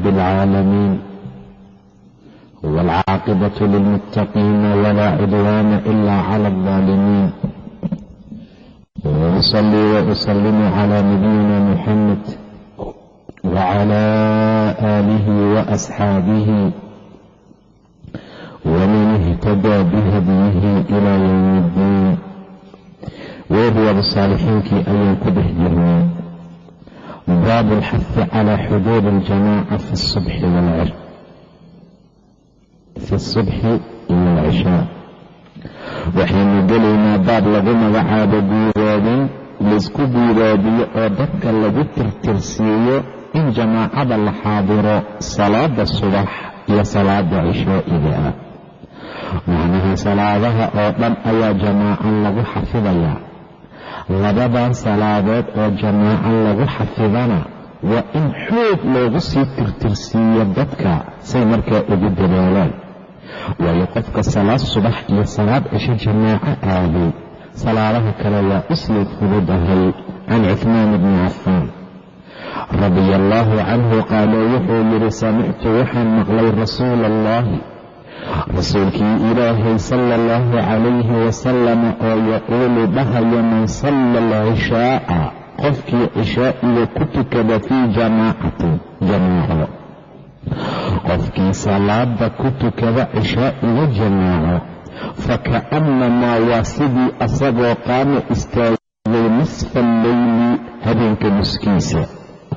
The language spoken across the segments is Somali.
رب العالمين والعاقبة للمتقين ولا عدوان إلا على الظالمين وأصلي وأسلم على نبينا محمد وعلى آله وأصحابه ومن اهتدى بهديه إلى يوم الدين وهو saalixiinkii ayaan ku dhex jirnay baabu alxahi calaa xuduud aljamaaca fi subxi fi subxi iyo alcishaa waxaynu gelaynaa baab lagu magacaabo guudaadin laysku guudaadiyo oo dadka lagu tirtirsiiyo in jamaacada la xaadiro salaada subax iyo salaada cishaa'iga ah macnaha salaadaha oo dhan ayaa jamaacan lagu xafidayaa labadan salaadood oo jamaaco lagu xafidana waa in xoog loogu sii tirtirsiiyo dadka say markaa ugu dadaalaan. Waayo qofka salaad subax iyo salaad cisho jamaaco aaday salaadaha kale waa u sii fududahay can cuhmaan bni cafaan radia allaahu canhu qaala wuxuu yidhi samictu waxaan maqlay rasuula allahi rasuulkii ilaahay sala allahu calayhi wasalama oo yaquulu dhahayo man salla alcishaa'a qofkii cishaa'iga ku tukada fii jamaacatin jamaaco. Qofkii salaada ku tukada cishaa'iga jamaaco. Faka'annamaa waa sidii asagoo qaama istaagay nisfa alleyli habeenka nuskiisa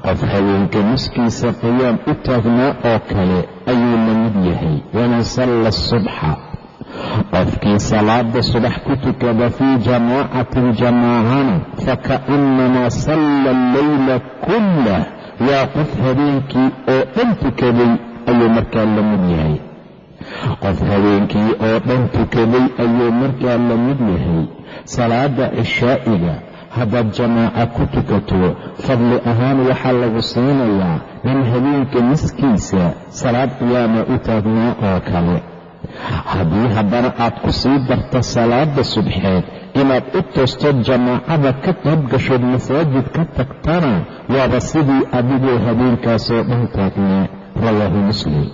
qof habeenka nuskiisa qiyaam u taagnaa oo kale ayuu la mid yahay waman salla asubxa qofkii salaada subax ku tukada fii jamaacatin jamaacana faka'annamaa salla alleyla kullah waa qof habeenkii oo dhan tukaday ayuu markaa la mid yahay. Qof habeenkii oo dhan tukaday ayuu markaa la mid yahay. Salaada cishaa'iga haddaad jamaaca ku tukato fadli ahaan waxaa lagu siinayaa nin habeenka niskiisa salaad qiyaama u taagnaa oo kale. Haddii haddana aad ku sii darto salaada subxeed inaad u toosto jamaacada ka qayb gashood masaajid ka tagtana waaba sidii adigoo habeenkaasoo dhan taagnaa rawaahu muslim.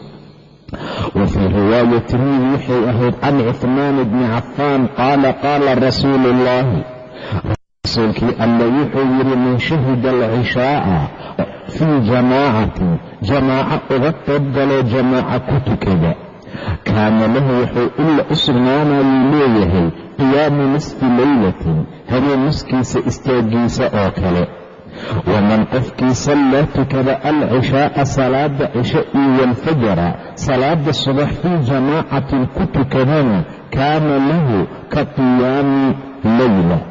Wa fii riwaayatin waxay ahayd can cuhmaan bni cafaan qaala qaala rasuulu ullaahi rasuulkii alle wuxuu yidhi man shahida alcishaa'a fii jamaacatin jamaaco uga qayb galoo jamaaca ku tukada kaana lahu wuxuu ila u sugnaanayuu leeyahay qiyaamu nisfi leylatin habeen nuskiisa istaagiisa oo kale. Waman qofkii sallaa tukada alcishaa'a salaada cisho iyo walfajara salaada subax fii jamaacatin ku tukadana kaana lahu ka qiyaami leyla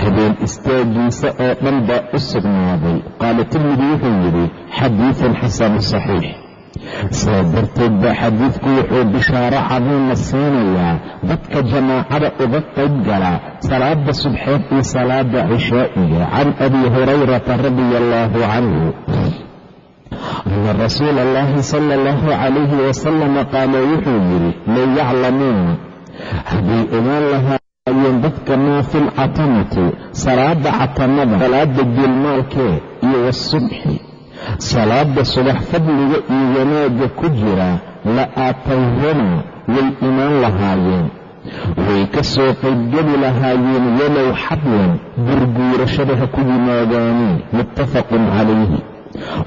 habeen istaagiisa oo dhan baa u sugnaaday. Qaala tirmidi wuxuu yidhi xadiidun xasanu saxiix. Sidaa darteed baa xadiidku wuxuu bishaaro cadiima siinayaa. Dadka jamaacada uga qayb gala salaada subxeed iyo salaada cishaa'iga. Can abi hurayrata radia allaahu canhu ana rasuula allahi sala allahu calayhi wasalama qaala wuxuu yidhi low yaclamuuna hadday ogaan lahaayeen dadka maa fi salaada catamada salaada geelmaalkee iyo wasubxi salaada subax fadliga iyo wanaagga ku jira la aatayhuna way imaan lahaayeen. Way ka soo qaybgeli lahaayeen walow xadwan gurguurashada ha ku yimaadaaniin muttafaqun calayhi.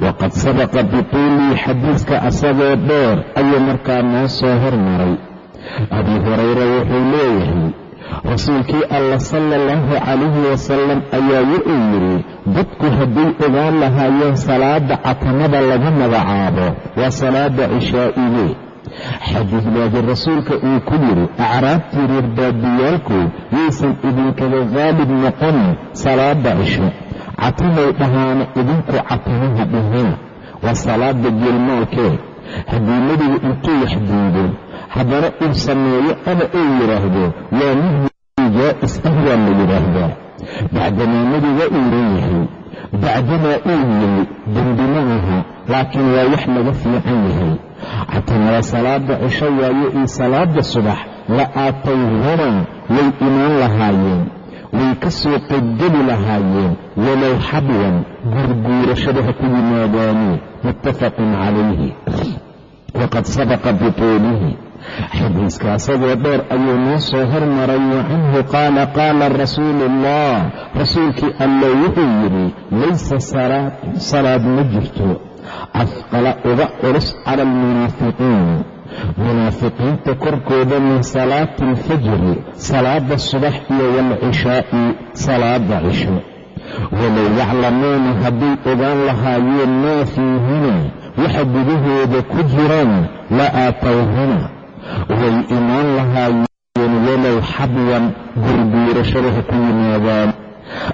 Waqad sabaqa bituulii xadiiska asagoo dheer ayuu markaa noo soo hormaray. Abii hurayra wuxuu leeyahay rasuulkii alla sala allahu calayhi wasalam ayaa wuxuu yidhi dadku hadday ogaan lahaayeen salaada catamada lagu magacaabo waa salaada cishaa'ige xadiid laakiin rasuulka uu ku yidhi acraabtii reer baadiyaalku yaysan idinkaga qaalib noqonin salaada cisho. Catamay dhahaana idinku catamaha dhahina waa salaada geelmaalkee haddii nebigu intuu wax diido haddana uu sameeyo ama uu yidhaahdo waa nahyi jaa'is ah waa la yidhaahdaa bacdamaa nebiga uu leeyahay bacdamaa uu yimi dembi aha laakiin waa wax laga fiican yahay. Xataa waa salaada cisho waayo iyo salaada subax la aatayhumaa way imaan lahaayeen way ka soo qaybgeli lahaayeen walow xabwan gurguurashada ha ku yimaadaani muttafaqun calayhi. Waqad sabaqa bituulihi xadiiska asagoo dheer ayuu noo soo hormaray wa canhu qaala qaala rasuulu ullah rasuulkii alle wuxuu yidhi laysa salaad ma jirto afqala uga culus cala almunaafiqiin munaafiqiinta korkooda min salaati alfajri salaada subax iyo waalcishaa'i salaada cisho. Walow yaclamuuna hadday ogaan lahaayeen maa fiihina waxa gudahooda ku jiraan la aatowhuna way imaan lahaayeen walow xabwan gurguurashada ha ku yimaadaan.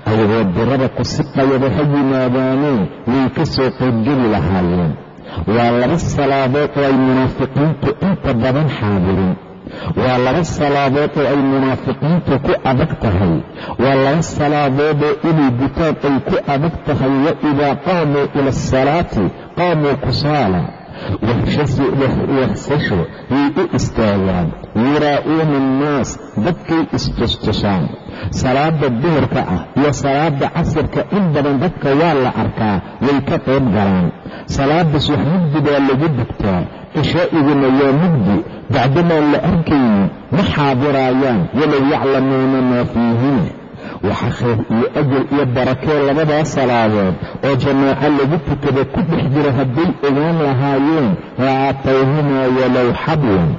Ayagoo dirada ku siqayaba ha yimaadaanee way ka soo qaybgeli lahaayeen. Waa laba salaadood oo ay munaafiqiintu inta badan xaadirin. Waa laba salaadood oo ay munaafiqiintu ku adag tahay. Waa laba salaadoodoo inay gutaan ay ku adag tahay wa idaa qaamuu ila asalaati qaamuu kusaala wahsasho yay u istaagaan yuraa'uuna annaas dadkay istustusaan salaada duhurka ah iyo salaada casirka in badan dadka waa la arkaa way ka qayb galaan salaada subax mugdi baa lagu dugtaa cishaa'iguna waa mugdi bacdamaan la arkaynin ma xaadiraayaan walow yaclamuuna maa fiihina waxa khayr iyo ajal iyo barakee labadaa salaadood oo jamaaco lagu tukada ku dhex jira hadday ogaan lahaayeen laatawhumaa walow xabwan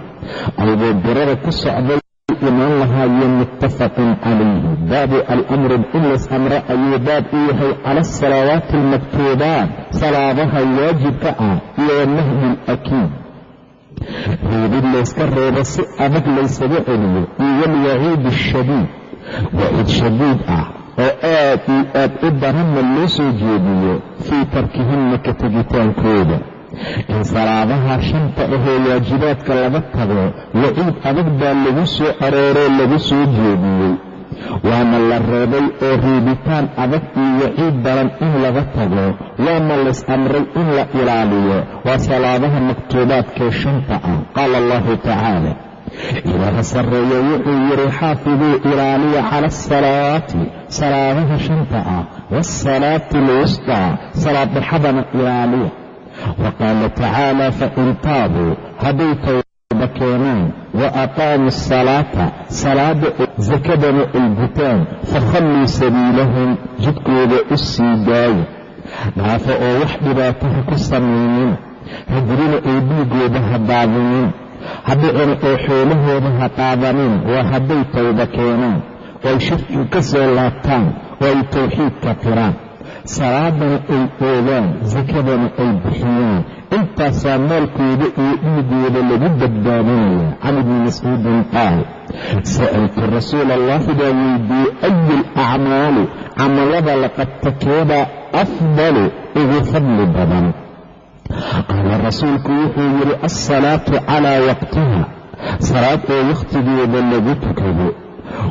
aydoo dirada ku socday imaan lahaayeen muttafaqun calayhi. Baabu alamri in lays amro ayuu baab u yahay cala asalawaati almaktuubaat salaadaha waajibka ah iyo wanahyi alakiid reebid layska reebo si adag laysaga celiyo iyo walwaciid ashadiid waciid shadiid ah oo aad iyo aad u daranna loo soo jeediyo fii tarkihinna ka tegitaankooda in salaadaha shanta ahee waajibaadka laga tago waciid adag baa lagu soo arooroo lagu soo jeediyey waana la reebay oo reebitaan adag iyo waciid daran in laga tago waana lays amray in la ilaaliyo waa salaadaha maktuubaadkee shanta ah qaala allahu tacaala ilaaha sarreeya wuxuu yidhi xaafiduu ilaaliya cala asalawaati salaadaha shanta ah waasalaati alwustaa salaad dhexadana ilaaliya. Wa qaala tacaala fain taabuu hadday towba keenaan wa aqaamuu asalaata salaada sakadana ay gutaan fakhalluu sabiilahum jidkooda u sii daaya dhaafo oo wax dhibaataha ku samaynin hajrina ay dhiigooda ha haddicina oo xoolahooda ha qaadanin waa hadday towba keenaan oo ay shirkiga ka soo laabtaan oo ay tawxiidka tiraan. Salaadana ay oogaan sakadana ay bixiyaan. Intaasaa maalkooda iyo dhiigooda lagu badbaadinaya can ibni mascuudin qaal. Sa'altu rasuula allahi baa weydiiyey ayu alacmaali camalada laqad takeeda afdalu ugu fadli badan qaala rasuulku wuxuu yidhi alsalaatu calaa waqtiha salaad oo wakhtigeeda lagu tukado.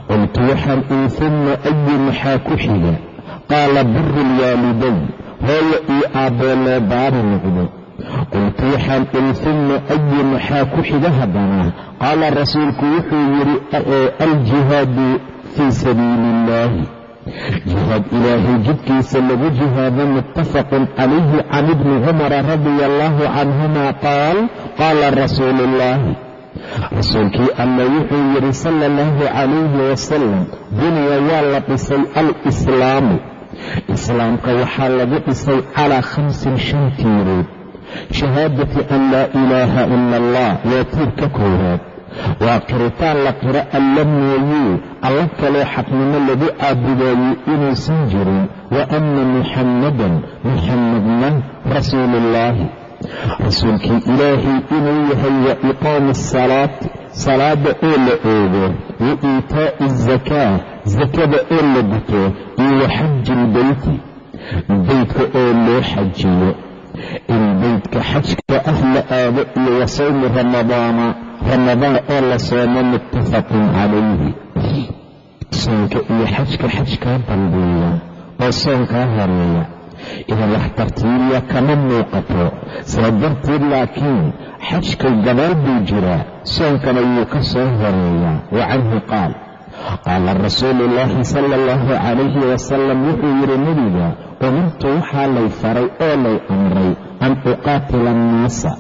Qultu waxaan ii humma ayu maxaa ku xiga? Qaala biru lwaalidayn. Hooyo iyo aabbee loo baari noqdo. Qultu waxaan ii humma ayu maxaa ku xiga haddana? Qaala rasuulku wuxuu yidhi aljihaadu fii sabiili illaahi jihaad ilaahay jidkiisa lagu jihaado muttafaqun calayhi can ibni cumara radia allahu canhuma qaal qaala rasuulu ullaahi rasuulkii alla wuxuu yidhi sala allahu calayhi wasalam duniya waa la dhisay alislaamu. Islaamka waxaa lagu dhisay calaa khamsin shan tiirood. Shahaadati an laa ilaaha ila allah waa tiir ka koowaad waa qiritaan la qiro alla mooyee alla kaloo xaqnimo lagu caabudaayey inuusan jirin. Wa anna muxammadan muxammadna rasuuluullaahi rasuulkii ilaahay inuu yahay wa iqaami asalaati salaada oo la oogo wa iitaa'i azakaa sakada oo la guto iyo wa xaji ilbeyti beydka oo loo xajiyo. In beydka xajka ah la aado iyo wa sawmi ramadaana ramadaan oo la soomo muttafaqun calayhi. Soonka iyo xajka xajkaa dambeeya oo soonkaa horreeya idan wax tartiibiya kama muuqato. Saa darteed laakiin xajka gadaal buu jiraa soonkana wuu ka soo horeeyaa wa canhu qaal. Qaala rasuulu ullaahi sala allahu calayhi wasalam wuxuu yidhi nebiga umirtu waxaa lay faray oo lay amray an uqaatila annaasa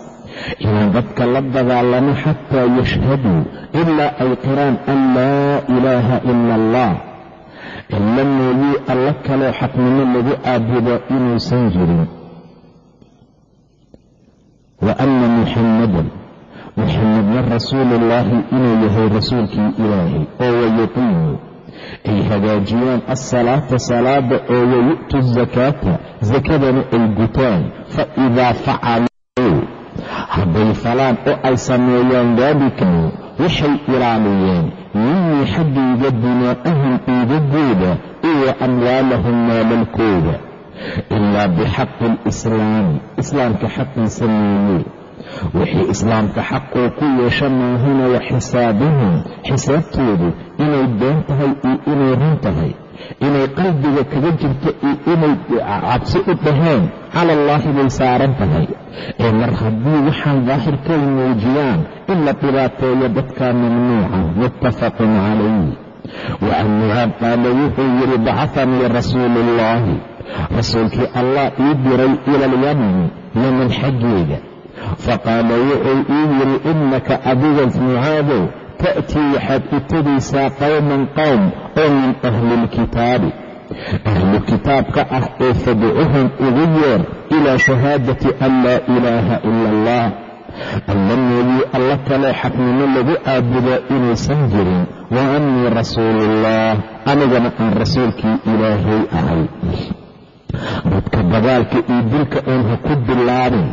inaan dadka la dagaalamo xataa yashhaduu ilaa ay qiraan an laa ilaaha ila allah. Ila mooyuu alla kaloo xaqnimo lagu caabudo inuusan jirin. Wa anna muxammadan muxamedna rasuuluullaahi inuu yahay rasuulkii ilaahay oo wayuqiimu ay hagaajiyaan alsalaata salaada oo wayu'tu zakaata sakadana ay gutaan. Fa idaa hadday falaan oo ay sameeyaan daalika waxay ilaaliyeen minii xaggayga dimaa'ahum dhiigagooda iyo amwaalahum maalalkooda. Ilaa bixaqi alislaami islaamka xaqiisa mooye wixii islaamka xaquu ku yeesha maahina wa xisaabihim xisaabtoodu inay been tahay iyo inay run tahay inay qalbiga kaga jirto inay cabsi u dhaheen cala allaahi bay saaran tahay. Ee mar haddii waxaan daahirkay muujiyaan in la dhibaateeyo dadkaa mamnuuca muttafaqun calayh wa can mucaad qaala wuxuu yidhi bacafanii rasuulu ullaahi rasuulkii allah ii diray ila alyamani yaman xaggeeda. Faqaala wuxuu ii yidhi innaka adigas mucaadow ta'tii waxaad u tegaysaa qowman qowm oo min ahli ilkitaabi ahlu kitaabka ah ee fadcuhum ugu yeer ilaa shahaadati an laa ilaaha ila allah alla mooyii alla kaloo xaqnimo lagu caabudo inuusan jirin wa annii rasuuluullah anigana aan rasuulkii ilaahay ahay dadka dagaalka iyo dilka oon ha ku bilaabin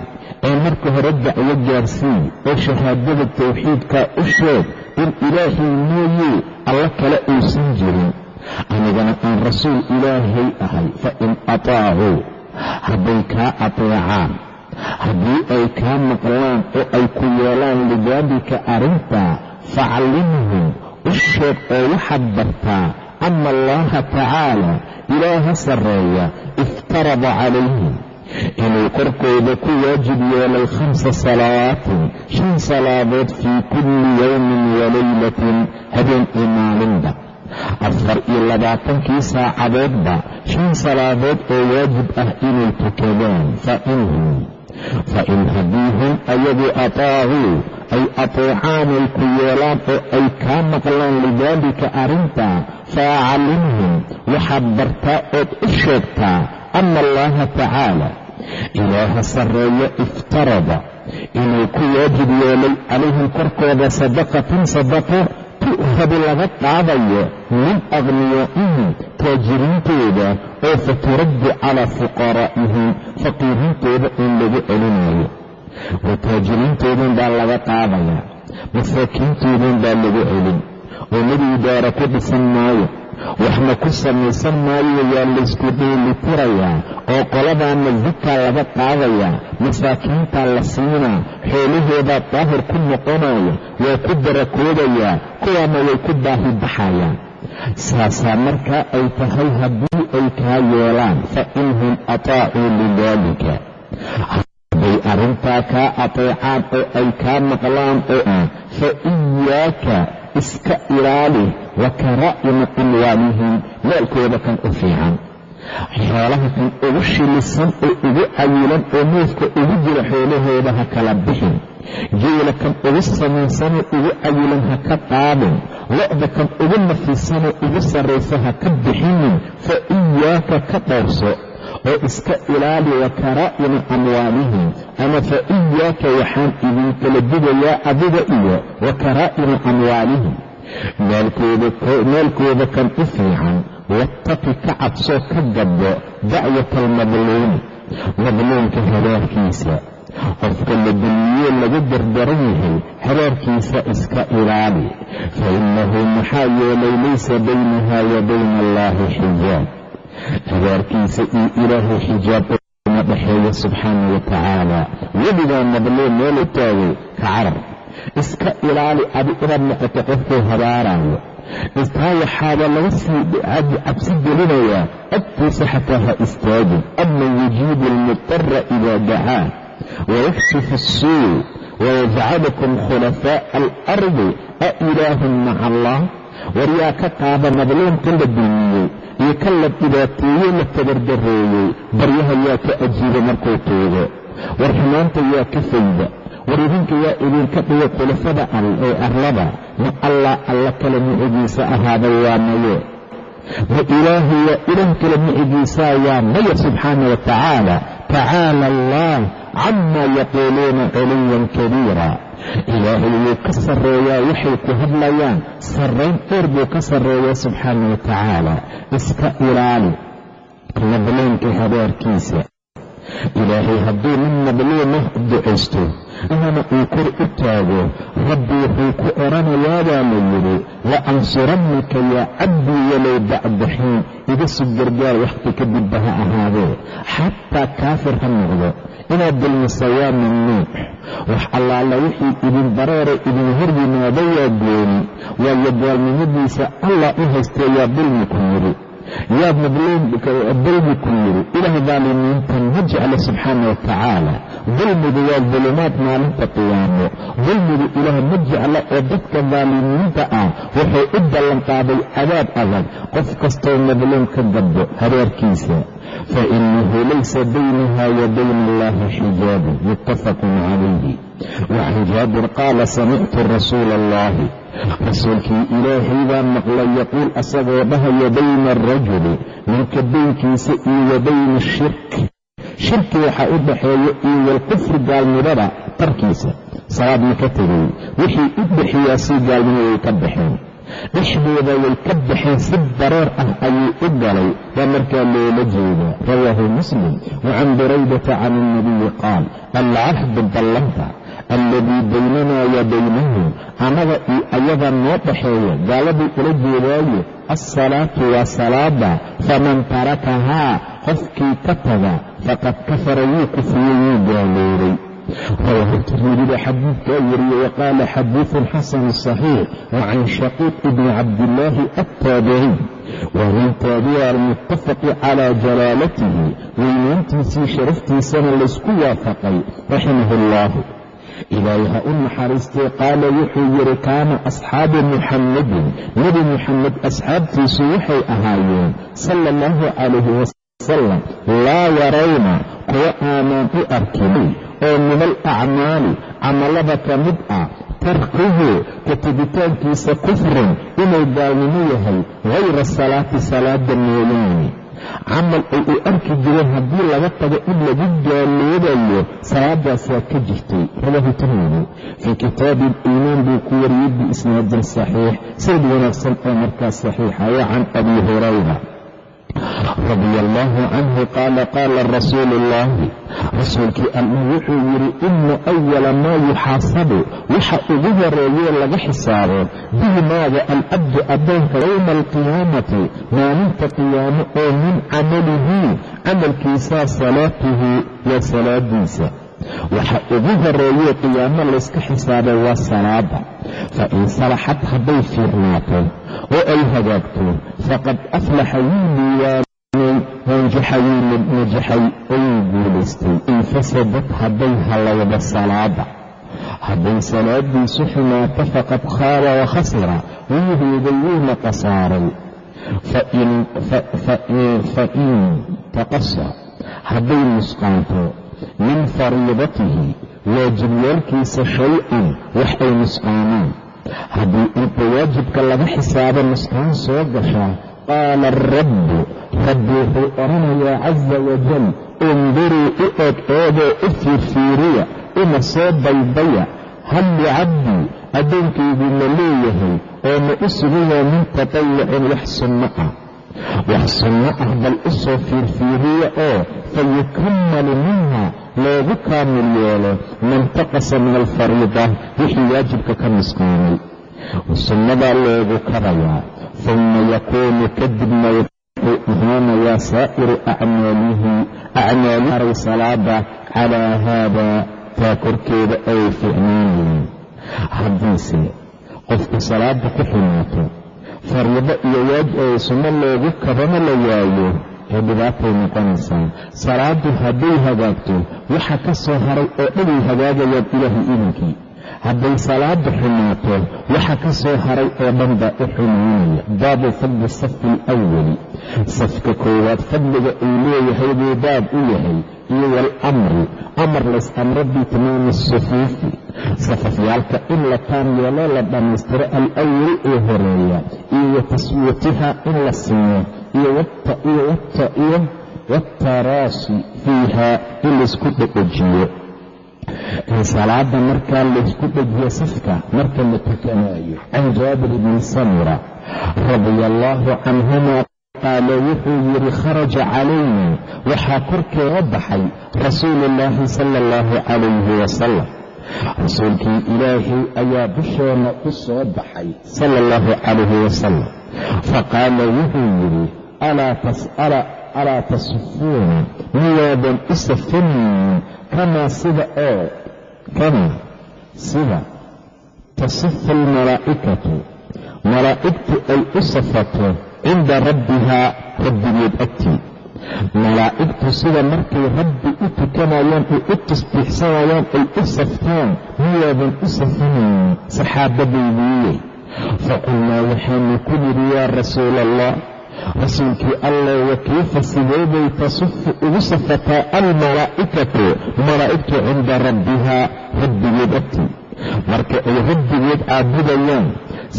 ee marka hore dacwo gaarsiin oo shahaadada tawxiidkaa u sheeg in ilaahay mooyee alla kale uusan jirin. Anigana aan rasuul ilaahay ahay fa in ataacuu hadday kaa ateecaan. Haddii ay kaa maqlaan oo ay ku yeelaan lidaalika arrintaa facallimhum u sheeg oo waxaad bartaa ana allaha tacaala ilaaha sarreeya iftarada calayhim inuu korkooda ku waajib yeelay khamsa salawaatin shan salaadood fii kulli yowmin walaylatin habeen iyo maalinba. Afar iyo labaatankii saacadoodba shan salaadood oo waajib ah inay tukadaan fainhum fa in haddii hum ayagu ataacuu ay ateecaan ay ku yeelaan oo ay kaa maqlaan lidaalika arrintaa fa acallimhum waxaad bartaa ood u sheegtaa ana allaha tacaala ilaaha sarreeya iftarada inuu ku waajib yeelay calayhim korkooda sadaqatan sadaqa tu'habu laga qaadayo min akhniyaa'ihim taajiriintooda oo faturaddu calaa fuqaraa'ihim faqiiriintooda in lagu celinayo. Oo taajiriintoodan baa laga qaadayaa masaakiintoodan baa lagu celin. Oo nebigu daara ku dhisan maayo waxna ku samaysan maayo waa laysku dheelitirayaa oo qoladaana zakaa laga qaadayaa masaakiintaa la siinaa xoolahoodaa daahir ku noqonaya waa ku barakoodayaa kuwaana way ku baahi baxayaan. Saasaa markaa ay tahay haddii ay kaa yeelaan fa inhum ataacuu lidaalika. Hadday arrintaa kaa ateecaan oo ay kaa maqlaan oo ah fa iyaaka iska ilaali wa karaa'ima amwaalihim maalkooda kan u fiican. Xoolaha kan ugu shilisan oo ugu cayilan oo neefka ugu jira xoolahooda ha kala bixin. Geela kan ugu samaysanoo ugu cayilan ha ka qaadin. Lo-da kan ugu nafisanoo ugu sarraysa ha ka bixinin. Fa iyaaka ka dhowrso oo iska ilaali wa karaa'ima amwaalihim ama fa iyaaka waxaan idinkala digayaa adiga iyo wa karaa'ima amwaalihim maalkooda kan u fiican wattaqi ka cabsoo ka gadbo dacwata almadluumi madluumka habaarkiisa qofka la dulmiye laga dardaran yahay habaarkiisa iska ilaali. Fa innahu maxaa yeelay laysa baynaha wa bayna allaahi xijaab habaarkiisa iyo ilaahay xijaab uma dhexeeya subxaana wa tacaala weligaa madluum meel u taagay ka carar iska ilaali adi inaad noqoto qofkuu habaaraayo. Istaa waxaaba laga sii cabsi gelinayaa. Agtiisa xataa ha istaagin. Ama yujiibu almutara idaa dacaa. Wayakshifu asuu wayajcalukum khulafaa'a alardi a ilaahun maca allah. War yaa ka qaada madluumka la duumiyey iyo ka la dhibaateeyey la tabardareeyey baryaha yaa ka ajiiba markuu tuugo war xumaanta yaa ka fayda war idinka yaa idinka dhiga khulafada al ee arlada ma allah alla kale micigiisa ahaaday waa maye. Ma ilaahu yaa ilaah kale micigiisaa yaa maya subxaana wa tacaala tacaala allah camaa yaquuluuna culuwan kabiira ilaahay wuu ka sarreeyaa waxay ku hadlayaan. Sarrayn dheer buu ka sarreeyaa subxaana wa tacaala. Iska ilaali madluumka habaarkiisa. Ilaahay hadduu nin madluumah ducaysto ahana uu kor u taago rabbi wuxuu ku oranayaabaa la yidhi la ansurannaka yaa cabdii walow bacda xiin iga sug gargaar wakhti kadibba ha ahaadee xataa kaafir ha noqdo inaad dulmisa waa mamnuuc wax allaala wixii idin bareera idin hor yimaado waa gooni. Waayo gaalnimadiisa allah u haystee yaa dulmi ku yidhi yaa dulmi ku yidhi ilaah daalimiintan ma jecla subxaana wa tacaala. Dulmigu waa dulumaad maalinta qiyaamo. Dulmigu ilaah ma jecla oo dadka daalimiinta ah. Wuxuu u ballanqaaday cadaab adag. Qof kastoo madluum ka gabdo hareerkiisa fainahu laysa baynaha wa bayna allahi xijaabu muttafaqun calayhi wacan jaabir qaala samictu rasuula allahi rasuulkii ilaahay baa maqlay yaquul asagoo dhahaya bayna arajuli ninka baynkiisa iyo wa bayna ashirk shirki waxaa u dhaxeeya iyo walkufri gaalnimada tarkiisa salaad ma ka tegay wixii u dhaxeeyaa si gaalnimo way ka baxeen dhexdooda way ka baxeen si dareer ah ayuu u galay waa markaa loola jeeda rawaahu muslim. Wacan buraydata can ilnabiyi qaal alcahdu ballanta alladii baynanaa wa baynahum annaga iyo ayaga noo dhaxeeya gaaladuu ula jeedaaye alsalaatu waa salaada faman tarakahaa qofkii ka taga faqad kafara wuu kufriyey wuu gaaloobay rawaahu tirmidida xadiidkaa wariyey waqaala xadiidun xasanu saxiix wacan shaqiiq ibni cabdillaahi attaabiciy waa nin taabica almuttafaqi calaa jalaalatihi weynaantiisii sharaftiisana laysku waafaqay raximahu allahu ilaahay ha u naxariistay qaala wuxuu yidhi kaana asxaabu muxammadin nebi muxamed asxaabtiisu waxay ahaayeen sala allahu calayhi wasalam laa yarayna kuwa aanaan u arkin oo min alacmaali camallada ka mid ah tarkuhu ka tegitaankiisa kufrun inuu gaalnimo yahay hayra salaati salaada mooyaane camal ay u arki jireen haddii laga tago in lagu gaaloobayo salaadaasaa ka jirtay rawaahu tirmidi fii kitaabi aliimaan buu ku wariyey biisnaadin saxiix sanad wanaagsan oo markaas saxiixa wa can abi hurayra radia allaahu canhu qaala qaala rasuulu ullaahi rasuulkii allah wuxuu yidhi ina awala maa yuxaasabu waxa ugu horeeyee laga xisaabo bihi maaga alcabdu addoonka yowma alqiyaamati maalinta qiyaamo oo min camalihi camalkiisaa salaatuhu waa salaadiisa waxa ugu horeeyee qiyaamo layska xisaabay waa salaada fa in salaxad hadday fiirnaato oo ay hagaagto faqad aflaxa wuu liiwaanay wanjaxa najaxay oo guulaystay in fasadad hadday halowda salaada hadday salaadiisu xumaato faqad khaaba wa khasira wuu hoogay wuuna qasaaray. Fa in taqasa hadday nusqaanto min fariidatihi waajibyaalkiisa shay-an wax ay nusqaamaan haddii inta waajibka laga xisaabo nusqaan soo gashaa qaala arabbu rabbi wuxuu odhanayaa casa wajal induruu u eg eegoo u fiirfiiriya una soo daydaya hal licabdii addoonkaygu ma leeyahay oo ma u sugayaa min tatawucin wax sunno ah wax sunno ah bal u soo fiirfiiriya oo fayukammalu minha loogu kaamil yeelo mantaqasa min alfariida wixii waajibka ka nusqaamay sunnadaa loogu karayaa uma yakuunu kadibna muhiinayaa saa'iru acmaalihi acmaaliharay salaada calaa haada taa korkeeda ay fiicnaanayeen haddiise qofku salaada ku xumaato fariido iyo ay sunno loogu kabana la waayo ee dhibaatay noqonaysaa salaadu hadday hagaagto waxa ka soo haray oo dhanay hagaagayaan ilaahay idinkii hadday salaada xumaato waxa ka soo haray oo dhan baa u xumaynaya baabu fadli safi alawali safka koowaad fadliga uu leeyahay buu baab u yahay. Iyo walamri amar lays amro biitmaami sufuufi safafyaalka in la taam yeelo la dhammaystiro alawal ee horreeya. Iyo wa taswiyatiha in la siiyo. Iyo wataraasi fiiha in laysku dhedhejiyo salaada markaa laysku dhejiyo safka marka la tukanaayo can jaabir bni samura radia allaahu canhuma qaala wuxuu yidhi kharaja calayna. Waxaa korkeeda baxay rasuulu ullaahi sala allahu calayhi wasalam rasuulkii ilaahay ayaa dusheena u soo baxay sala allahu calayhi wasalam faqaala wuxuu yidhi alaa tasufuuna miyaadan u safanaynin kamaa sida oo kamaa sida tasifu almalaa'ikatu malaa'igtu ay u safato cinda rabbihaa rabbigeed agtii malaa'igtu sida markay rabbi u tukanayaan ay u tasbiixsanayaan ay u saftaan miyaadan u safanaynin saxaabadaydiiyey faqulnaa waxaanu ku yaa rasuula allah rasuulkii allah wa kayfa sideeday tasufu ugu safataa almalaa'ikatu malaa'igtu cinda rabbihaa rabbigeed agtii marka ay rabbigeed caabudayaan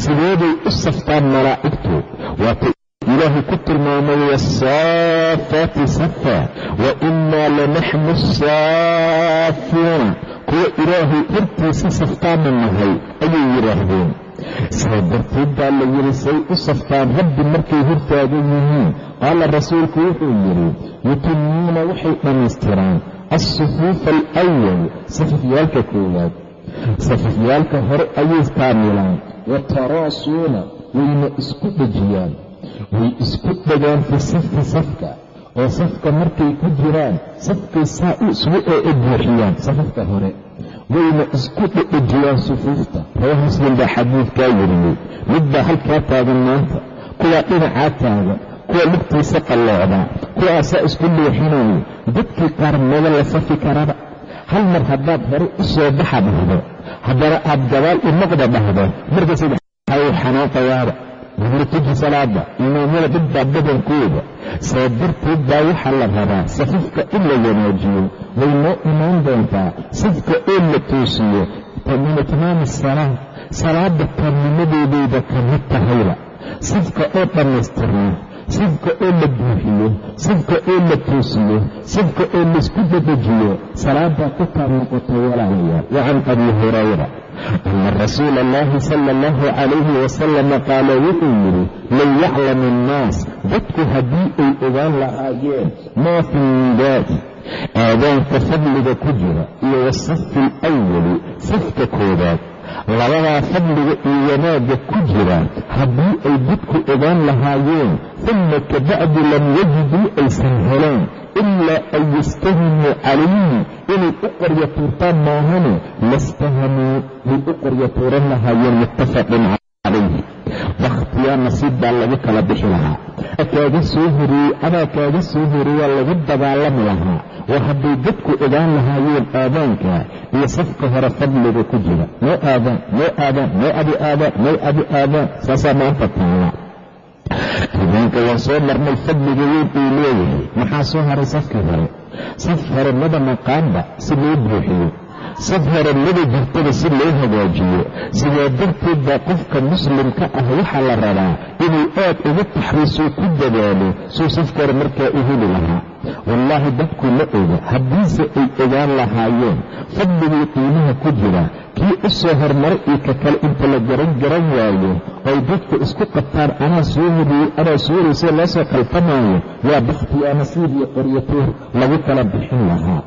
sideeday u saftaan malaa'igtu waata ilaahay ku tilmaamay waasaafaati safa wa innaa lanaxnu asaafuuna kuwa ilaahay hortiisa saftaanu nahay ayay yidhaahdeen saa darteed baa la yidhi say u saftaan rabbi markay hortaagan yihiin. Qaala rasuulku wuxuu yidhi yutimmuuna waxay dhammaystiraan alsufuufa alawal safafyaalka koowaad. Safafyaalka hore ayay taamilaan wataraasuuna wayna isku dhejiyaan way isku dhegaan fi safi safka oo safka markay ku jiraan safkay saa u isugu ee buuxiyaan safafka hore wayna isku dhedhejiyaan sufuufta rawaah muslim baa xadiidkaa weriyey mid baa halkaa taagan maanta kuwaa dhinacaa taagan kuwa lugtiisa qalloocda kuwaasaa isku leexinayo dadkii qaar maba la safi karaba. Hal mar haddaad hore u soo baxa dhahdo haddana aad gabaal u noqda dhahdo marka saddexayu xanaaqayaaba duhurtuji salaada imaamyada dhidbaa badankooda saa darteed baa waxaa la rabaa safafka in la wanaajiyo. Way noo imaan doontaa safka oo la toosiyo. Min itmaami salaa salaada taamnimadeedayda ka mid tahayba safka oo dhammaystirno safka oo la buuxiyo safka oo la toosiyo safka oo laysku dadejiyo salaadaa ku taab noqota walaalayaal wa can abi hurayra. Ana rasuula allahi sala allahu calayhi wasalama qaala wuxuu yidhi low yaclamu annaas dadku haddii ay ogaan lahaayeen maa fi mindaadi aadaanka fadliga ku jira iyo wasafi alawali safka koobaad labadaa fadliga iyo wanaagga ku jira haddii ay dadku ogaan lahaayeen uma kabacdi lam yajiduu aysan heleen ilaa an yastahimuu calayhi inay u qoryo tuurtaan maahane lastahamuu way u qoryo tuuran lahaayeen muttafaqun calayhi. Bakhtiyaa nasiib baa lagu kala bixi lahaa kaaga soo horiyey adaa kaaga soo horeeyaa lagu dagaalami lahaa. War hadday dadku ogaan lahaayeen aadaanka iyo safka hore fadliga ku jira. Noo aadaan noo aadaan noo abi aadaan noo abi aadaan saasaa maanta taala aadaanka waan soo marnay fadliga weyn uu leeyahay. Maxaa soo haray safkii hore? Saf hore mada maqaanba si loo buuxiyo saf hore mada jirtada si loo hagaajiyo sidaa darteed baa qofka muslimka ah waxaa la rabaa inuu aad uga taxriisoo ku dadaalo suu safka hore markaa u heli lahaa. Wallaahi dadku ma oga haddiise ay ogaan lahaayeen fadligii qiimaha ku jira kii u soo hormaray iyo ka kale inta la garan garan waayo oy dadku isku qabtaan anaa soo horiyey anaa soo horiyey loo soo kaltamaayo waa bakhtiyaa nasiib iyo qoryatuur lagu kala bixin lahaa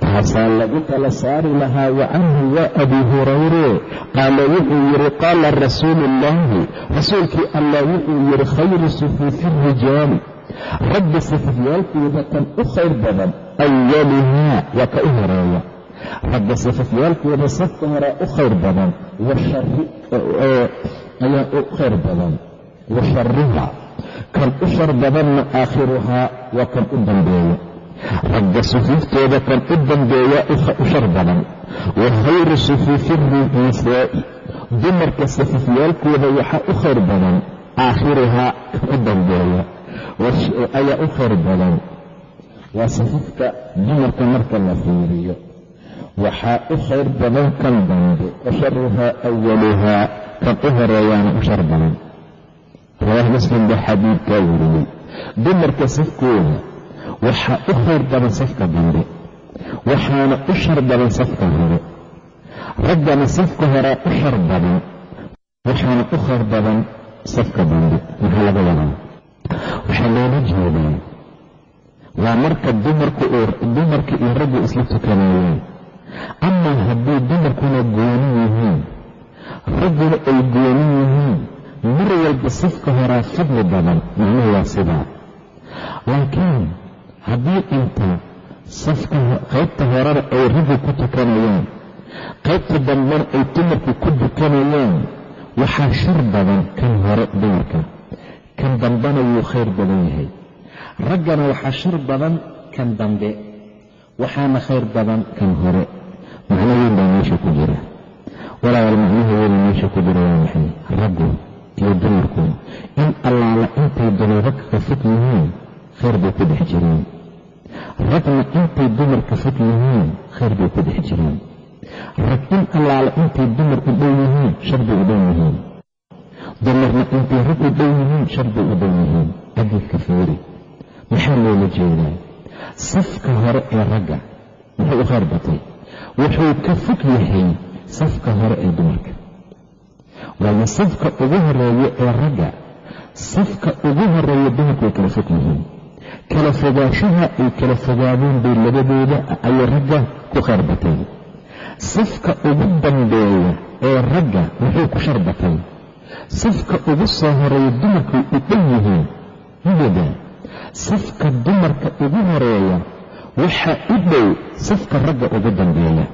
taasaa lagu kala saari lahaa wa canhu waa abi hurayre qaala wuxuu yidhi qaala rasuulu ullaahi rasuulkii allah wuxuu yidhi khayru sufuufi rijaali ragga safafyaalkooda kan u khayr badan awaluhaa waa ka u horreeya. Ragga safafyaalkooda safka horea u khayr badan ayaa u khayr badan wa kan u shar badanna aakhiruhaa waa kan u dambeeya ragga sufuuftooda kan u dambeeya u shar badan. Wa khayru sufuufi nisaa'i dumarka safafyaalkooda waxaa u khayr badan aakhiruhaa kan u dambeeya. Ayaa u khayr badan. Waa safafka dumarka marka la fiiriyo waxaa u khayr badan kan dambe wa sharuhaa awaluhaa kan u horeeyaana u shar badan. Rawaah muslim baa xadiidkaa weriyey dumarka safkooda waxaa u khayr badan safka dambe waxaana u shar badan safka hore. Raggana safka horaa u shar badan. Waxaana u khayr badan safka dambe. Maxaa laga wadaa? Waxaa loola jeedaa. Waa marka dumarka iyo raggu isla tukanayeen amaa haddii dumarkuna gooni yihiin ragguna ay gooni yihiin mar walba safka horaa fadli badan macnuhu waa sidaa. Laakiin haddii inta safka qaybta horena ay raggu ku tukanayaan qaybta dambena ay dumarku ku tukanayaan waxaa shar badan kan hore dumarka. Kan dambena wuu khayr badan yahay. Raggana waxaa shar badan kan dambe waxaana khayr badan kan hore. Macno weyn baa meesha ku jira. Walaal macnaha weyna meesha ku jira waa maxay? Raggu iyo dumarku in allaala intay dumarka ka fog yihiin khayr bay ku dhex jireen ragna intay dumarka fog yihiin khayr bay ku dhex jireen. Rag in allaala intay dumar u dhow yihiin shar bay u dhow yihiin. Dumarna intay rag u dhow yihiin shar bay u dhow yihiin. Xadiidka fiiri maxaa loola jeedaa? Safka hore ee ragga muxuu u khayr batay. Wuxuu ka fog yahay safka hore ee dumarka. Waayo safka ugu horreeya ee ragga safka ugu horreeya dumarku way kala fog yihiin kala fogaanshaha ay kala fogaadeen bay labadooda ayay ragga ku khayr safka ugu dambeeya ee ragga muxuu ku shar batay safka ugu soo horreeya dumarkay u dhan yihiin mideeda safka dumarka ugu horreeya waxaa u dhow safka ragga ugu dambeeya.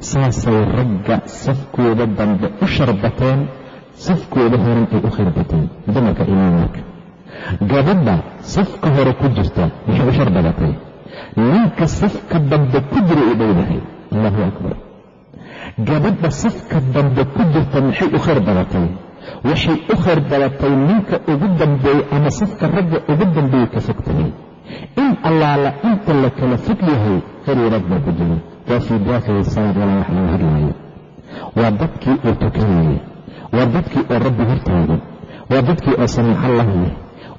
Saasay ragga safkooda dambe u sharbateen safkooda horan ay u khayr bateen dumarka imaammarka gabadha safka hore ku jirta maxay u shar badatay ninka safka dambe ku jira u dhowdahay. Allahu akbar. Gabadha safka dambe ku jirta maxay u khayr badatay waxay u khayr badatay ninka ugu dambeeyey ama safka ragga ugu dambeeyey ka fog tahay in allaala inta la kala fog yahay khayr wanaag baa ku jira. Waa fii daakhili salaad walaa wax laga hadlaayo waa dadkii oo tukanaya waa dadkii oo rabbi hortaagan waa dadkii oo samiico lah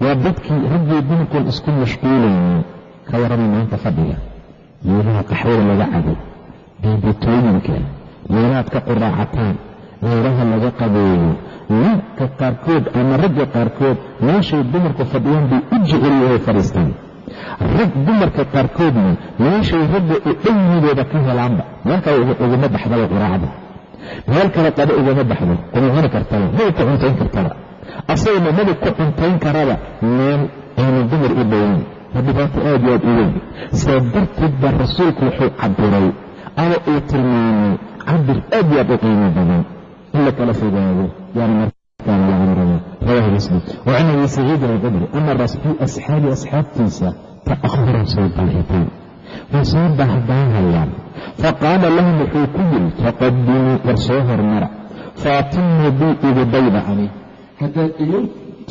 waa dadkii raggii dumarkun isku mashquulaynin ka warama maanta fadhiga. Meelaha qaxwada laga cabo biibitooyinka meelahaad ka quraacataan. Meelaha laga qabeeyo. Ninka qaarkood ama ragga qaarkood meeshay dumarku fadhiyaan bay u jecelyahay fadhiistaan. Rag dumarka qaarkoodna meeshay ragga u dhowyiidooda ka helaanba. Meel kale uguma baxdaba quraacda meel kale qaba ugama baxdo cuni kartaba. Maba ku cuntayn kartaba asagana maba ku cuntayn karaba meel aynu dumar u dhoweyn waa dhibaato aad iyo aad u weyn. Saa darteed baa rasuulku wuxuu cabiray ama uu tilmaamay? Cabir aad iyo aad u qiimo badan. In la kala fogaado yaana wacan abi saciid alqudri ama rasuul asxaabi asxaabtiisa ta'ahuran soo baahitaan way soo baahbaahayaan faqaala lahum wuxuu ku yiri taqadimuu war soo hormara. Faatimuu bii igu dayda ani haddaad igu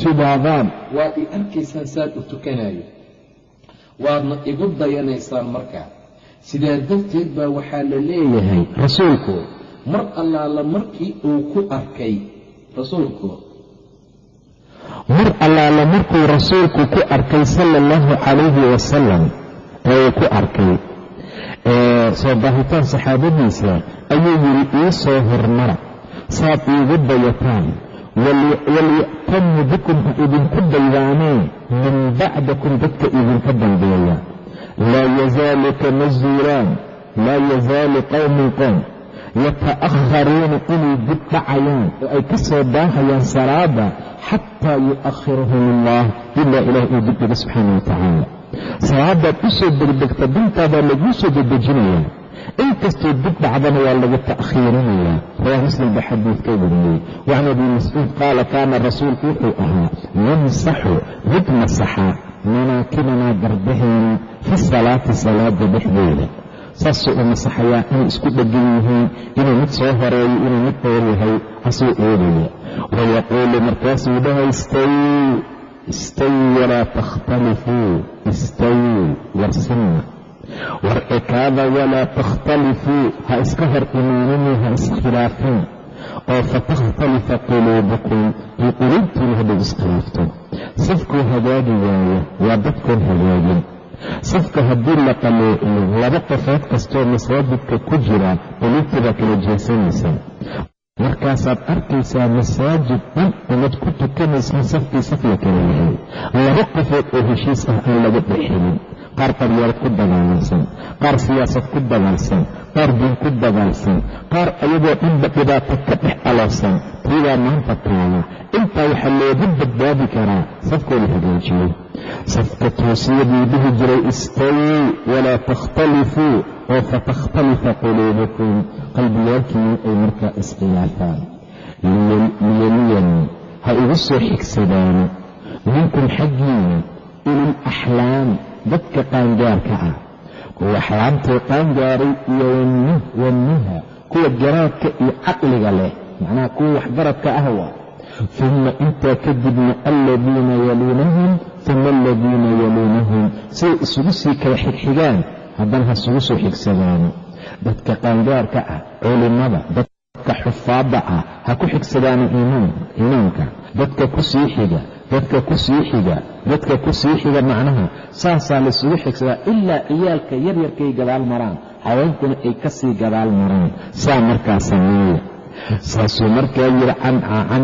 tidaadaan waad i arkaysaan saad u tukanayo waadna igu dayanaysaan markaa sidaa darteed baa waxaa la leeyahay rasuulku mar allaala markii uu ku arkay rasuulku. Mar allaala markuu rasuulku ku arkay sala allahu calayhi wasalam ee uu ku arkay soo baahitaan saxaabadiisa ayuu yidhi ii soo hormara saad iigu dayataan walya'tamu bikum ha idinku daydaaneen min bacdakum dadka idinka dambeeya laa yazaalu kama zuulaan laa yazaalu qowmun qowm yata'akharuuna inay dib dhacayaan oo ay ka soo daahayaan salaada xataa yu'akhirahum allah ilaa ilaah uu dib dhiga subxaana wa tacaala salaadaad u soo degdegta dintaadaa laguu soo dedejinayaa inkastoo dib dhacdana waa lagu ta'khiirinayaa. Rawaa muslim baa xadiidka wariyey. Wacan abi mascuud qaala kaana rasuulku wuxuu ahaa yamsaxu mid masaxa manaakibanaa garbaheena fi salaati salaada dhexdeeda. Saasuu u masaxayaa inay isku dhegan yihiin inuu mid soo horeeyo inuu mid dheer yahay asuu eegaya. Wayaquulu markaasuu dhaha istawuu istawuu walaa takhtalifuu istawuu warsinna war ekaada walaa takhtalifuu ha iska hor imaanini ha iskhilaafin oo fatakhtalifa quluubukum iyo quluubtiina hadhow iskhilaafto safkuu hagaagi waayo waa dadkoon hagaagin safka haddii la qaleeciyo laba qofood kastoo masaajidka ku jira quluubta baa kala jeesanaysa. Markaasaad arkaysaa masaajid dhan umad ku tukanaysa safkii saf la kala yahay. Laba qofood oo heshiis ah aan laga dhexhelin qaar qaryaarad ku dagaalansan qaar siyaasad ku dagaalsan qaar diin ku dagaalsan qaar ayagoo dhanba dhibaato ka dhex aloosan tiibaa maanta taala intaa waxaa looga badbaadi karaa safkoo la hagaajiyo. Safka toosiyaduu dhihi jiray istawuu walaa takhtalifuu oo fatakhtalifa quluubukum. Qalbiyaalkiina ay markaa iskhilaafaan. Liyaliyan ha igu soo xigsadaano. Minkum xaggiina ulil axlaam dadka qaangaarka ah kuwa axlaamtoo qaangaaray iyo wannuha kuwa garaadka iyo caqliga leh macnaha kuwa waxgaradka ah waa uma intaa kadibna aladiina yaluunahum uma aladiina yaluunahum siday isugu sii kala xigxigaan haddana ha isugu soo xigsadaano. Dadka qaangaarka ah culimada dadka xufaadda ah ha ku xigsadaano imaamka dadka ku sii xiga dadka ku sii xiga dadka ku sii xiga macnaha saasaa laysugu xigsadaa ilaa ciyaalka yaryarkay gadaal maraan haweenkuna ay ka sii gadaal maraan saa markaa sameeya saasuu markaa yidhi can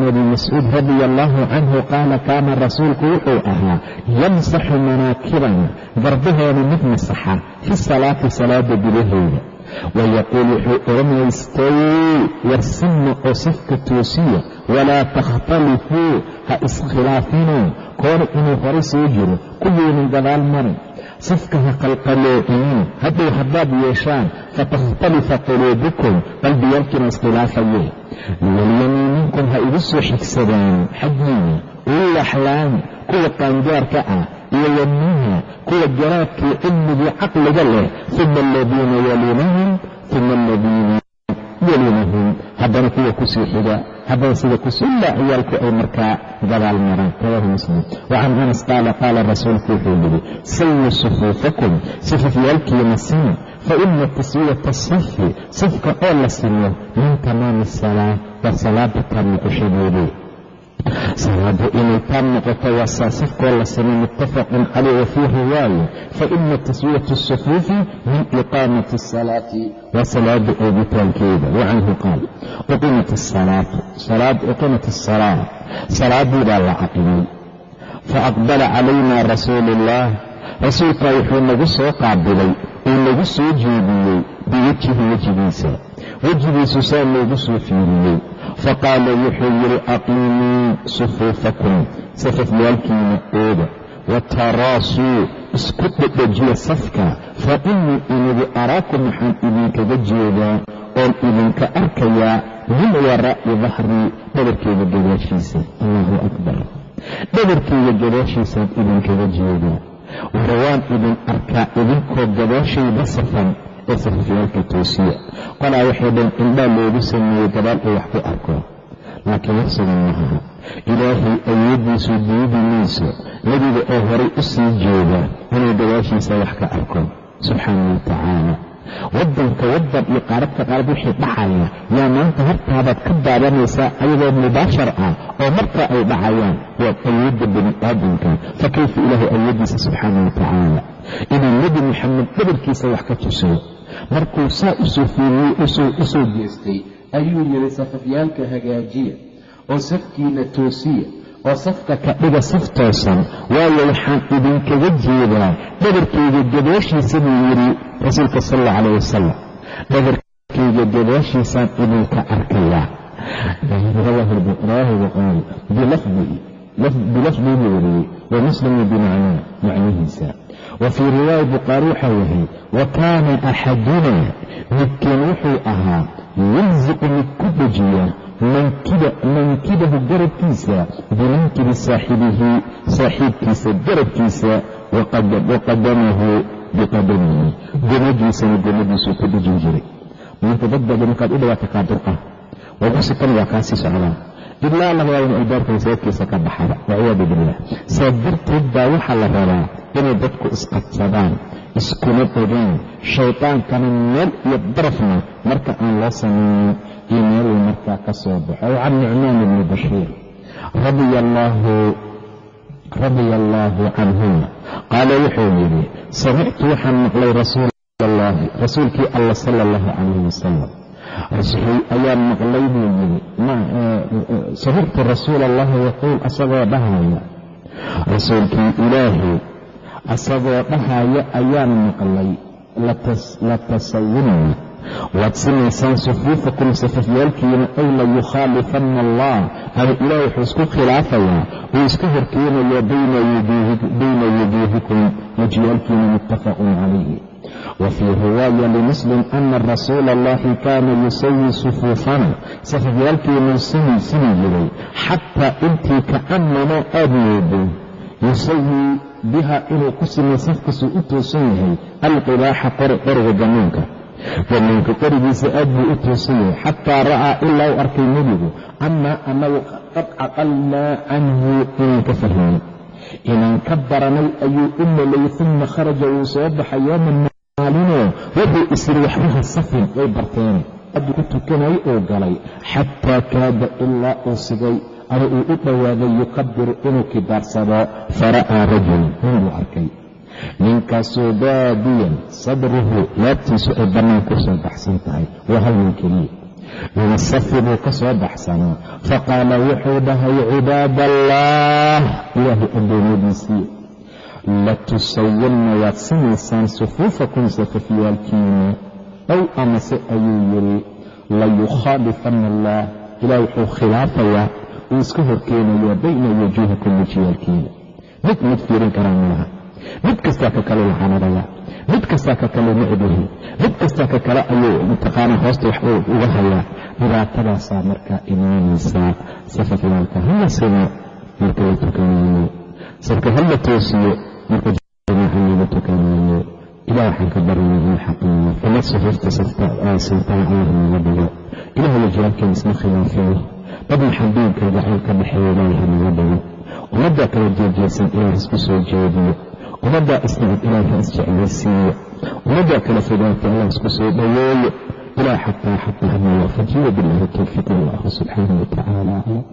abi mascuud radia allaahu canhu qaala kaana rasuulku wuxuu ahaa yamsaxu manaakibana garbaheena mid masaxa fi salaati salaada gudaheeda wayaquul wuxuu odhanaya istawuu warsinna oo safka toosiya walaa takhtalifuu ha iskhilaafinoo koona inuu horay soo jiro kuweynan gadaal marin safka ha qalqaloocinin hadhow haddaad yeeshaan fatakhtalifa quluubukum qalbiyaalkiina iskhilaafayee liyaliyanii minkum ha igu soo xigsadaan xaggiina ulul axlaami kuwa qaangaarka ah iyo wanuha kuwa garaadkii cilmigii caqliga leh uma aladiina yaluunahum uma aladiina yaluunahum haddana kuwa ku sii xiga haddana sida ku sii ilaa ciyaalku ay markaa gadaal maraan rawaahu muslim. Wacan anas qaala qaala rasuulku wuxuu yidhi sawuu sufuufakum safafyaalkiina sima fa ina taswiyata asafi safka oo la simo min tamaami asalaa waa salaada taab noqoshadeedii salaadu inay taab noqoto waa saasafkoo la samay muttafaqun caleyh wa fii riwaaya faina taswiyata asufuufi min iqaamati asalaati waa salaada oogitaankeeda wacanhu qaal uqimat uqimat asalaa salaadii baa la caqimay faaqbala calayna rasuulu ullah rasuulkaa wuxuu nagu soo qaabilay uu nagu soo jeediyey biwejhihi wejigiisa wejigiisu saa noogu soo fiiriyey. Faqaala wuxuu yidhi aqiimuu sufuufakum. Safafyaalkiina ooga. Wataraasuu isku dhedhejiya safka. Fa innii inigu araakum waxaan idinkaga jeedaa oon idinka arkayaa min waraa'i dahrii dhabarkeyga gadaashiisa. Allaahu akbar. Dhabarkeyga gadaashiisaan idinkaga jeedaa wara waan idin arkaa idinkoo gadaashayda safan ee safafyaalka toosiya. Qolaa waxay dhan indhaa loogu sameeyey gadaal uu wax ku arko. Laakiin warsigan maaha ilaahay awooddiisu diidi mayso nebiga oo horay u sii jeeda inuu gadaashiisa wax ka arko. Subxaana wa tacaala. Waddanka waddan iyo qaaradka qaarad wixii dhacaya yaa maanta hortaabaad ka daadanaysaa ayadoo mubaashar ah oo markaa ay dhacayaan waa awoodda bani aadamka fa kayfa ilaahay awooddiisa subxaana wa tacaala? Inuu nebi maxamed dhabarkiisa wax ka tuso markuu saa u soo jeestay ayuu yidhi safafyaalka hagaajiya oo safkiina toosiya oo safka ka dhiga saf toosan waayo waxaan idinkaga jeedaa dhabarkayga gadaashiisa buu yidhi rasuulka sal alla calayh wasalam dhabarkayga gadaashiisaan idinka arkayaa. Rawaahu bukhaari bilafdi bilafdihi buu wariyey wa muslimu bimacnaa macnihiisa wa fii riwaaya bukhaari waxaa yahay wa kaana axaduna midkeen wuxuu ahaa yalziqu mid ku dejiya mankibahu garabkiisa bimankibi saaxibihi saaxiibkiisa garabkiisa waqadamahu biqadamihi gomadiisana gomadiisuu ku dejin jiray. Maanta dad badan markaad u dhawaata kaa durqa wagusikan waa kaasii socdaa ilaa laga yaaba in albaabka masaajidkiisa ka baxaba waciyaadu billah. Saa darteed baa waxaa la rabaa inay dadku isqabsadaan iskuna dhegaan shaytaankana meel iyo darafna marka aan loo samaynin iyo meeluu markaa ka soo baxo. Can nucmaan ibni bashiir radia allaahu canhuma. Qaala wuxuu yidhi samictu waxaan maqlay rasuul allahi rasuulkii alla sala allahu calayh wasalam ayaan maqlay buu yidhi samictu rasuula allahi yaquul asagoo dhahaya. Rasuulkii ilaahay asagoo dhahaya ayaan maqlay latasawunna waad sinaysaan sufuufakum safafyaalkiina ay layukhaalifanna allah. Ama ilaah wuxuu isku khilaafayaa uu iska horkeenayaa bayna wujuuhikum wajiyaalkiina muttafaqun calayhi wa fii riwaaya limuslim ana rasuula allahi kaana yusawi sufuufana safafyaalkiinuu sini sini jiray xataa intii ka'annama aad moodo yusawi biha inuu ku simay safkiisuu u toosan yahay alqibaaxa qoriga ganuunka ganuunka qorigiisa aad buu u toosan yahay xataa ra'aa ilaa u arkay nebigu amaa annagu qad caqalnaa canhu inaan ka fahmay inaan ka baranay ayuu u malay uma kharaja wuu soo baxay yooman maalinoo wuxuu isiri waxbaha safin way barteen. Adduu ku tukanayay uu galay. Xataa kaada ilaa uu sigay ama uu u dhowaaday yukabiru inuu kibaarsado fara'aa rajulan nin buu arkay. Ninkaasoo baadiyan sadruhu laabtiisu ay bannaan ku soo baxsan tahay. Waa hal nin keliya. Min safi buu ka soo baxsanaa. Faqaala wuxuu dhahay cibaad allah ilaahay addoomadiisii latusawanna waad sinaysaan sufuufakum safafyaalkiina ow amase ayuu yidhi layukhaalifanna allah ilaah wuxuu khilaafayaa uu iska horkeenayaa bayna wujuuhikum wajiyaalkiina mid mid fiirin karaa malaha mid kastaa ka kale lacanadaya mid kastaa ka kale necb yahay mid kastaa ka kale ayuu mataqaanaa hoosta wax uga hayaa dhibaatadaasaa markaa imaanaysaa safafyaalka hala simo marka la tukanayo safka hala toosiyo marka jamaaca laga tukanayo ilah waxaan ka baryay in xaqiiyo uma sufuufta sintaha allah naga dhigo ilaah wajiyaalkeen isma khilaafeeyo dad maxabiibka gacan ka dhexeeya ilaahay naga dhigo ummaddaa kala jeejeesan ilaah isku soo jeediyo ummaddaa isnacib ilaah ha isjeclaysiiyo ummaddaa kala fogaatay allah isku soo dhoweeyo ilaah xataa xataa hana waafajiyo bilahi towfiiq allahu subxaanahu watacaala aclam